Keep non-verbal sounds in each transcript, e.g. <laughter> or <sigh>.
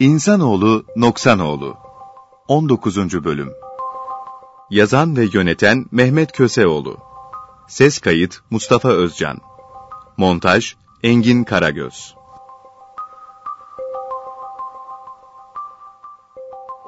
İnsanoğlu Noksanoğlu 19. Bölüm Yazan ve yöneten Mehmet Köseoğlu Ses kayıt Mustafa Özcan Montaj Engin Karagöz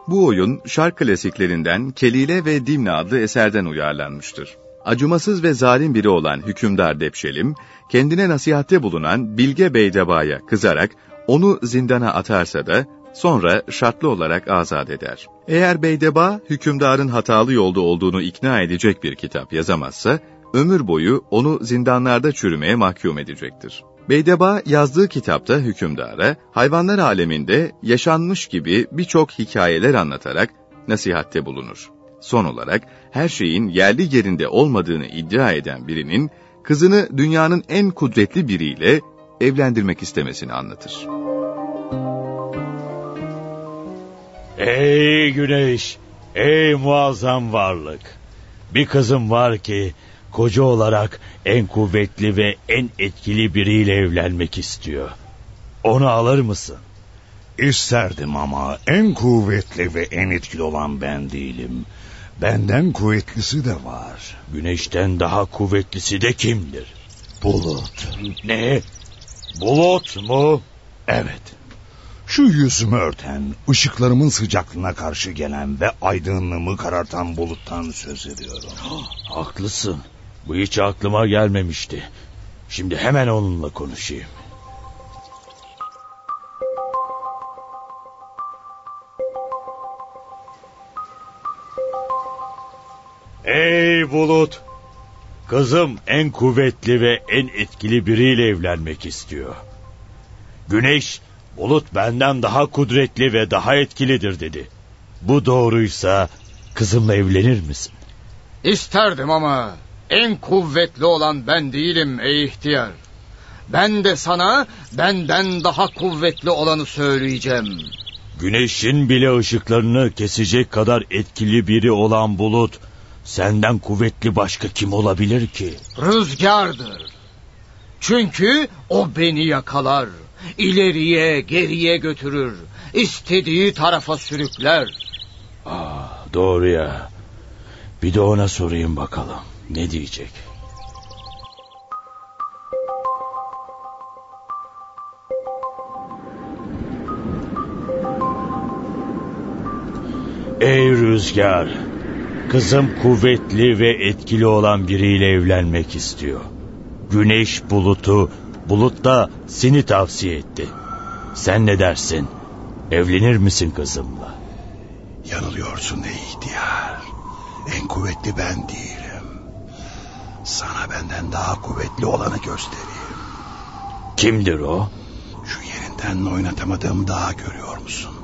Bu oyun şark klasiklerinden Kelile ve Dimne adlı eserden uyarlanmıştır. Acımasız ve zalim biri olan hükümdar Depşelim, kendine nasihatte bulunan Bilge Beydeba'ya kızarak onu zindana atarsa da sonra şartlı olarak azat eder. Eğer Beydeba, hükümdarın hatalı yolda olduğunu ikna edecek bir kitap yazamazsa, ömür boyu onu zindanlarda çürümeye mahkum edecektir. Beydeba yazdığı kitapta hükümdara, hayvanlar aleminde yaşanmış gibi birçok hikayeler anlatarak nasihatte bulunur. Son olarak her şeyin yerli yerinde olmadığını iddia eden birinin kızını dünyanın en kudretli biriyle evlendirmek istemesini anlatır. Ey güneş, ey muazzam varlık. Bir kızım var ki koca olarak en kuvvetli ve en etkili biriyle evlenmek istiyor. Onu alır mısın? İsterdim ama en kuvvetli ve en etkili olan ben değilim. Benden kuvvetlisi de var. Güneşten daha kuvvetlisi de kimdir? Bulut. Ne? Bulut mu? Evet. Şu yüzümü örten, ışıklarımın sıcaklığına karşı gelen ve aydınlığımı karartan buluttan söz ediyorum. <gasps> Haklısın. Bu hiç aklıma gelmemişti. Şimdi hemen onunla konuşayım. Ey bulut! Kızım en kuvvetli ve en etkili biriyle evlenmek istiyor. Güneş, bulut benden daha kudretli ve daha etkilidir dedi. Bu doğruysa kızımla evlenir misin? İsterdim ama en kuvvetli olan ben değilim ey ihtiyar. Ben de sana benden daha kuvvetli olanı söyleyeceğim. Güneşin bile ışıklarını kesecek kadar etkili biri olan bulut senden kuvvetli başka kim olabilir ki? Rüzgardır. Çünkü o beni yakalar. İleriye geriye götürür. istediği tarafa sürükler. Aa, doğru ya. Bir de ona sorayım bakalım. Ne diyecek? Ey rüzgar! Kızım kuvvetli ve etkili olan biriyle evlenmek istiyor. Güneş bulutu, bulut da seni tavsiye etti. Sen ne dersin? Evlenir misin kızımla? Yanılıyorsun ey ihtiyar. En kuvvetli ben değilim. Sana benden daha kuvvetli olanı göstereyim. Kimdir o? Şu yerinden oynatamadığım daha görüyor musun?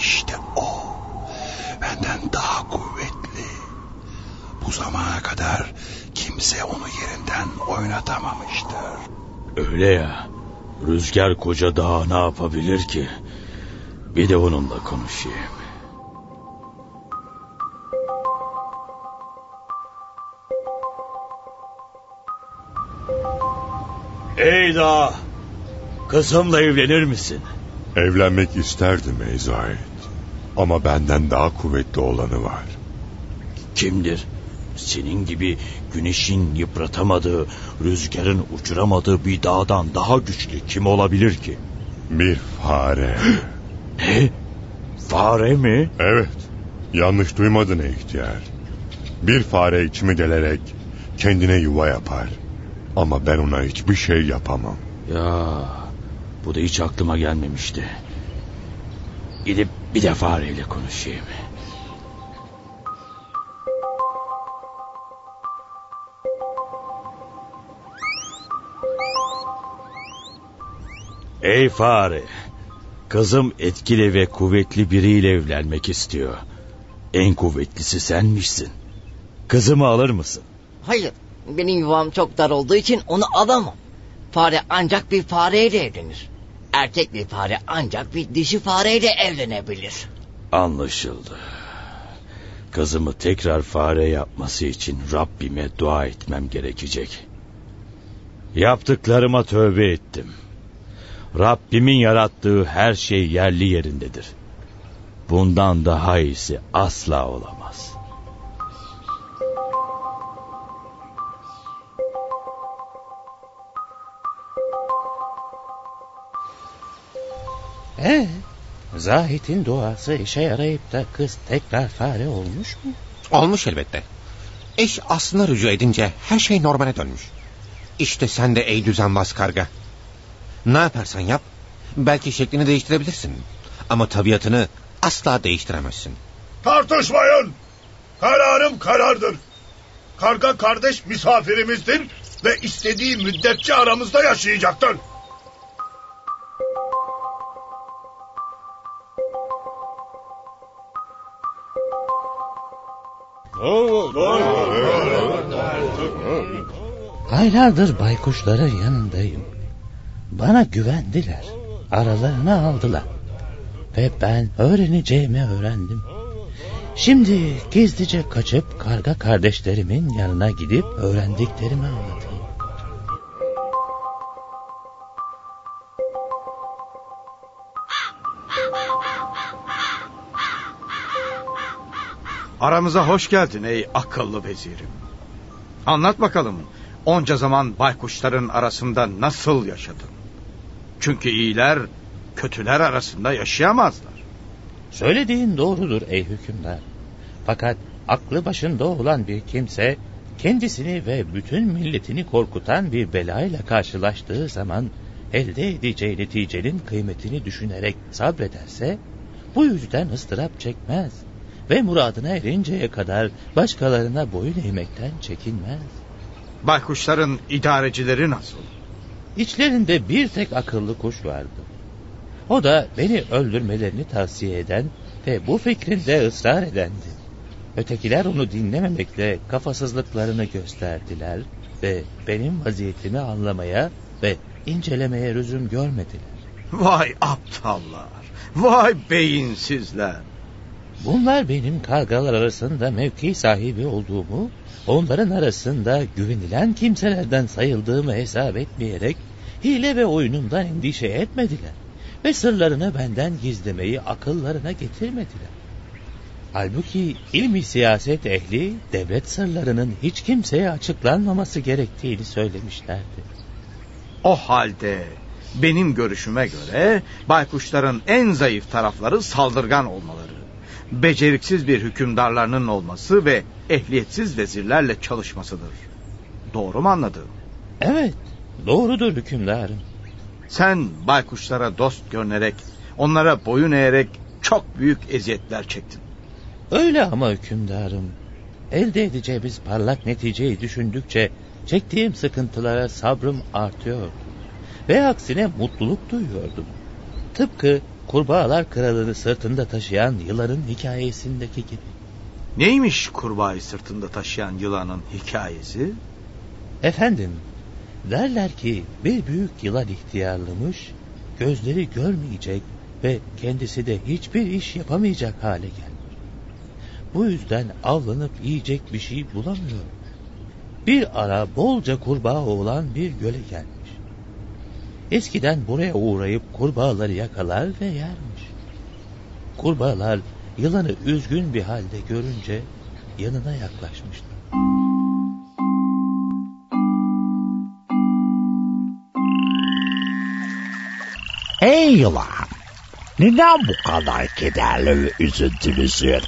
İşte o. Benden daha kuvvetli. Bu zamana kadar kimse onu yerinden oynatamamıştır. Öyle ya. Rüzgar koca daha ne yapabilir ki? Bir de onunla konuşayım. Ey dağ! Kızımla evlenir misin? Evlenmek isterdim ey Zahid. Ama benden daha kuvvetli olanı var. Kimdir? Senin gibi güneşin yıpratamadığı, rüzgarın uçuramadığı bir dağdan daha güçlü kim olabilir ki? Bir fare. <gasps> Ne? Fare mi? Evet. Yanlış duymadın ihtiyar. Bir fare içimi delerek kendine yuva yapar. Ama ben ona hiçbir şey yapamam. Ya bu da hiç aklıma gelmemişti. Gidip bir de fareyle konuşayım. Ey fare! Kızım etkili ve kuvvetli biriyle evlenmek istiyor. En kuvvetlisi senmişsin. Kızımı alır mısın? Hayır. Benim yuvam çok dar olduğu için onu alamam. Fare ancak bir fareyle evlenir. Erkek bir fare ancak bir dişi fareyle evlenebilir. Anlaşıldı. Kızımı tekrar fare yapması için Rabbime dua etmem gerekecek. Yaptıklarıma tövbe ettim. Rabbimin yarattığı her şey yerli yerindedir. Bundan daha iyisi asla olamaz. Ee, Zahit'in duası işe yarayıp da kız tekrar fare olmuş mu? Olmuş elbette. Eş aslına rücu edince her şey normale dönmüş. İşte sen de ey düzenbaz karga. Ne yaparsan yap, belki şeklini değiştirebilirsin. Ama tabiatını asla değiştiremezsin. Tartışmayın. Kararım karardır. Karga kardeş misafirimizdir ve istediği müddetçe aramızda yaşayacaktır. Aylardır baykuşların yanındayım. Bana güvendiler. Aralarına aldılar. Ve ben öğreneceğimi öğrendim. Şimdi gizlice kaçıp karga kardeşlerimin yanına gidip öğrendiklerimi anlatayım. Aramıza hoş geldin ey akıllı vezirim. Anlat bakalım onca zaman baykuşların arasında nasıl yaşadın? Çünkü iyiler kötüler arasında yaşayamazlar. Söylediğin doğrudur ey hükümdar. Fakat aklı başında olan bir kimse kendisini ve bütün milletini korkutan bir belayla karşılaştığı zaman elde edeceği neticenin kıymetini düşünerek sabrederse bu yüzden ıstırap çekmez ve muradına erinceye kadar başkalarına boyun eğmekten çekinmez. Baykuşların idarecileri nasıl? İçlerinde bir tek akıllı kuş vardı. O da beni öldürmelerini tavsiye eden ve bu fikrinde ısrar edendi. Ötekiler onu dinlememekle kafasızlıklarını gösterdiler ve benim vaziyetimi anlamaya ve incelemeye lüzum görmediler. Vay aptallar, vay beyinsizler. Bunlar benim kargalar arasında mevki sahibi olduğumu, onların arasında güvenilen kimselerden sayıldığımı hesap etmeyerek hile ve oyunumdan endişe etmediler ve sırlarını benden gizlemeyi akıllarına getirmediler. Halbuki ilmi siyaset ehli devlet sırlarının hiç kimseye açıklanmaması gerektiğini söylemişlerdi. O halde benim görüşüme göre baykuşların en zayıf tarafları saldırgan olmaları, beceriksiz bir hükümdarlarının olması ve ehliyetsiz vezirlerle çalışmasıdır. Doğru mu anladım? Evet, doğrudur hükümdarım. Sen baykuşlara dost görünerek, onlara boyun eğerek çok büyük eziyetler çektin. Öyle ama hükümdarım. Elde edeceğimiz parlak neticeyi düşündükçe çektiğim sıkıntılara sabrım artıyor. Ve aksine mutluluk duyuyordum. Tıpkı kurbağalar kralını sırtında taşıyan yılanın hikayesindeki gibi. Neymiş kurbağayı sırtında taşıyan yılanın hikayesi? Efendim, derler ki bir büyük yılan ihtiyarlamış, gözleri görmeyecek ve kendisi de hiçbir iş yapamayacak hale gelmiş. Bu yüzden avlanıp yiyecek bir şey bulamıyor. Bir ara bolca kurbağa olan bir göle gelmiş. Eskiden buraya uğrayıp kurbağaları yakalar ve yermiş. Kurbağalar yılanı üzgün bir halde görünce yanına yaklaşmışlar. Ey yılan! Neden bu kadar kederli ve üzüntülüsün?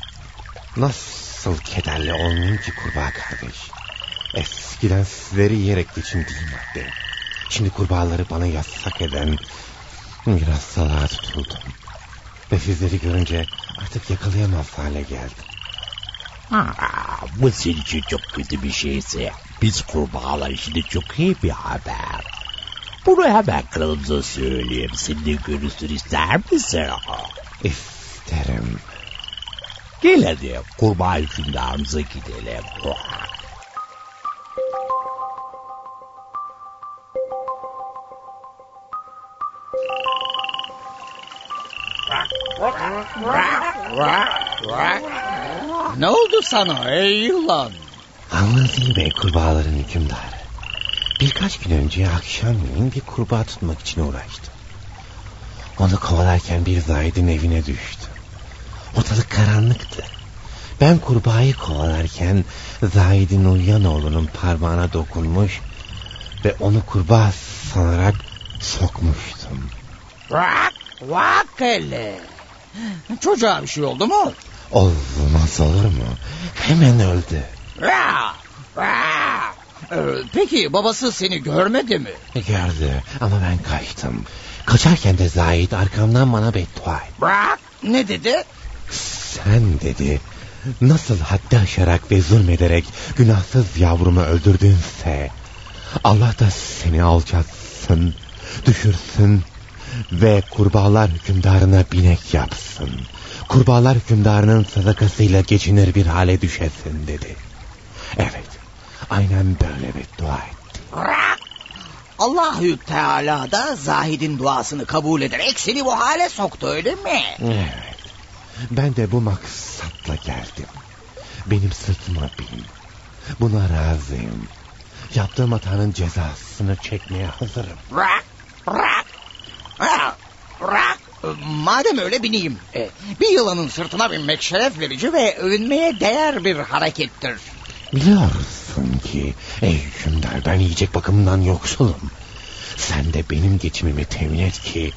Nasıl kederli olmayayım ki kurbağa kardeş? Eskiden sizleri yiyerek geçindiğim halde. Şimdi kurbağaları bana yasak eden biraz salağa tutuldum. Ve sizleri görünce artık yakalayamaz hale geldim. Aa, bu senin için çok kötü bir şeyse biz kurbağalar için de çok iyi bir haber. Bunu hemen kralımıza söyleyeyim. Senin de görürsün ister misin? İsterim. Gel hadi kurbağa hükümdarımıza gidelim. Ne oldu sana ey yılan? Anladın bey kurbağaların hükümdarı. Birkaç gün önce akşamleyin bir kurbağa tutmak için uğraştım. Onu kovalarken bir zahidin evine düştüm. Ortalık karanlıktı. Ben kurbağayı kovalarken Zahid'in uyuyan oğlunun parmağına dokunmuş ve onu kurbağa sanarak sokmuştum. Vak vak hele. Çocuğa bir şey oldu mu? Olmaz olur mu? Hemen öldü. Ya. Ee, Peki babası seni görmedi mi? Gördü ama ben kaçtım. Kaçarken de Zahid arkamdan bana beddua etti. Bırak. Ne dedi? Sen dedi nasıl haddi aşarak ve zulmederek günahsız yavrumu öldürdünse Allah da seni alçatsın, düşürsün ve kurbağalar hükümdarına binek yapsın. Kurbağalar hükümdarının sadakasıyla geçinir bir hale düşesin dedi. Evet, aynen böyle beddua etti. Bırak. Allahü Teala da Zahid'in duasını kabul ederek seni bu hale soktu öyle mi? Evet, ben de bu maksatla geldim. Benim sırtıma bin. Buna razıyım. Yaptığım hatanın cezasını çekmeye hazırım. Bırak. Bırak. Ha, Bırak. Madem öyle bineyim. E, Bir yılanın sırtına binmek şeref verici ve övünmeye değer bir harekettir. Biliyorsun ki ey hükümdar ben yiyecek bakımından yoksulum. Sen de benim geçimimi temin et ki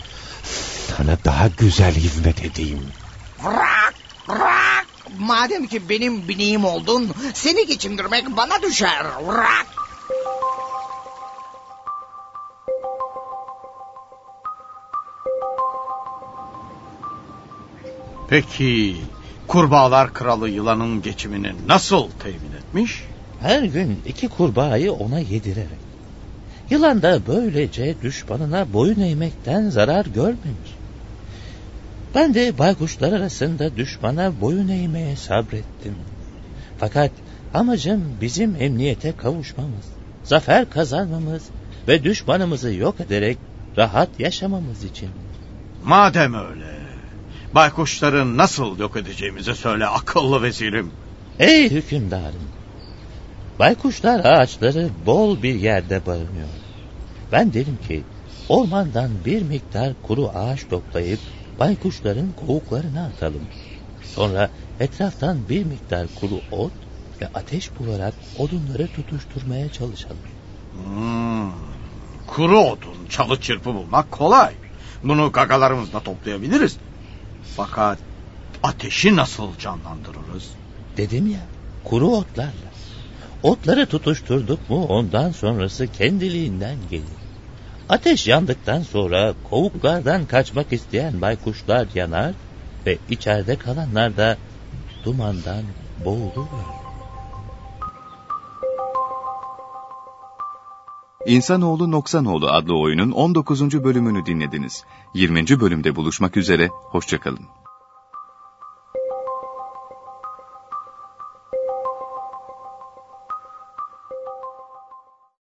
sana daha güzel hizmet edeyim. Bırak. Bırak. Madem ki benim bineğim oldun, seni geçindirmek bana düşer. Bırak. Peki kurbağalar kralı yılanın geçimini nasıl temin etmiş? Her gün iki kurbağayı ona yedirerek. Yılan da böylece düşmanına boyun eğmekten zarar görmemiş. Ben de baykuşlar arasında düşmana boyun eğmeye sabrettim. Fakat amacım bizim emniyete kavuşmamız, zafer kazanmamız ve düşmanımızı yok ederek rahat yaşamamız için. Madem öyle, baykuşları nasıl yok edeceğimizi söyle akıllı vezirim. Ey hükümdarım! Baykuşlar ağaçları bol bir yerde barınıyor. Ben derim ki ormandan bir miktar kuru ağaç toplayıp baykuşların kovuklarına atalım. Sonra etraftan bir miktar kuru ot ve ateş bularak odunları tutuşturmaya çalışalım. Hmm, kuru odun, çalı çırpı bulmak kolay. Bunu gagalarımızla toplayabiliriz. Fakat ateşi nasıl canlandırırız? Dedim ya kuru otlarla. Otları tutuşturduk mu ondan sonrası kendiliğinden gelir. Ateş yandıktan sonra kovuklardan kaçmak isteyen baykuşlar yanar ve içeride kalanlar da dumandan boğulur. İnsanoğlu Noksanoğlu adlı oyunun 19. bölümünü dinlediniz. 20. bölümde buluşmak üzere, hoşçakalın.